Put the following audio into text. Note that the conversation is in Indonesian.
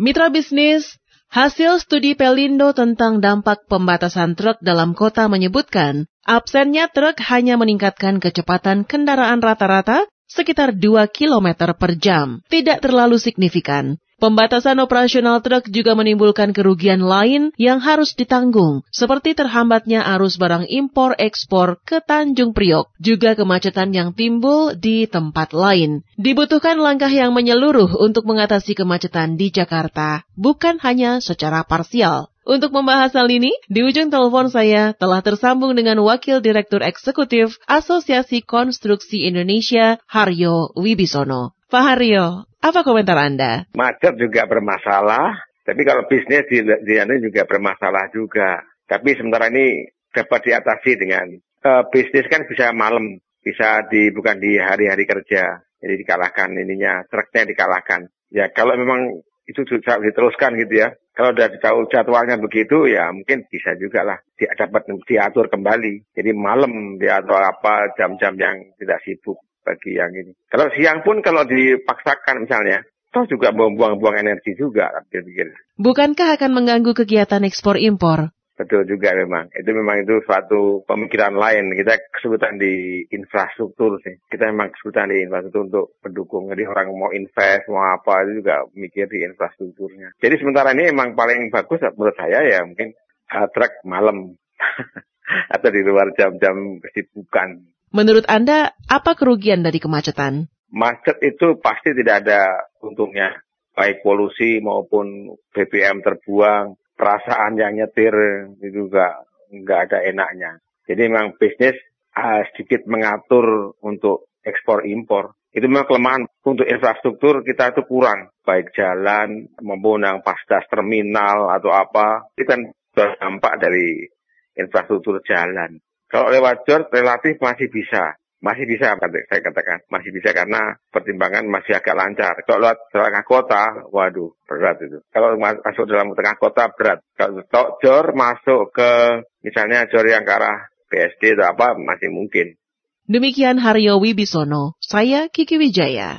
Mitra bisnis, hasil studi Pelindo tentang dampak pembatasan truk dalam kota menyebutkan, absennya truk hanya meningkatkan kecepatan kendaraan rata-rata sekitar 2 km per jam, tidak terlalu signifikan. Pembatasan operasional truk juga menimbulkan kerugian lain yang harus ditanggung, seperti terhambatnya arus barang impor ekspor ke Tanjung Priok, juga kemacetan yang timbul di tempat lain. Dibutuhkan langkah yang menyeluruh untuk mengatasi kemacetan di Jakarta, bukan hanya secara parsial. Untuk membahas hal ini, di ujung telepon saya telah tersambung dengan Wakil Direktur Eksekutif Asosiasi Konstruksi Indonesia, Haryo Wibisono. Pak Haryo, apa komentar Anda? Macet juga bermasalah, tapi kalau bisnis di, di juga bermasalah juga. Tapi sementara ini dapat diatasi dengan uh, bisnis kan bisa malam, bisa di bukan di hari-hari kerja. Jadi dikalahkan ininya, truknya dikalahkan. Ya kalau memang itu bisa diteruskan gitu ya. Kalau udah tahu jadwalnya begitu ya mungkin bisa juga lah dapat diatur kembali. Jadi malam diatur apa jam-jam yang tidak sibuk bagi yang ini. Kalau siang pun kalau dipaksakan misalnya, toh juga buang-buang energi juga, pikir Bukankah akan mengganggu kegiatan ekspor impor? Betul juga memang. Itu memang itu suatu pemikiran lain. Kita kesulitan di infrastruktur sih. Kita memang kesulitan di infrastruktur untuk pendukung. Jadi orang mau invest, mau apa, itu juga mikir di infrastrukturnya. Jadi sementara ini memang paling bagus menurut saya ya mungkin uh, truk malam. Atau di luar jam-jam kesibukan. Menurut Anda, apa kerugian dari kemacetan? Macet itu pasti tidak ada untungnya. Baik polusi maupun BBM terbuang, perasaan yang nyetir itu juga nggak ada enaknya. Jadi memang bisnis uh, sedikit mengatur untuk ekspor impor. Itu memang kelemahan untuk infrastruktur kita itu kurang. Baik jalan maupun yang pasdas terminal atau apa. Itu kan berdampak dari infrastruktur jalan. Kalau lewat jor relatif masih bisa. Masih bisa, saya katakan. Masih bisa karena pertimbangan masih agak lancar. Kalau lewat tengah kota, waduh, berat itu. Kalau masuk dalam tengah kota, berat. Kalau jor masuk ke, misalnya jor yang ke arah BSD atau apa, masih mungkin. Demikian Haryo Wibisono, saya Kiki Wijaya.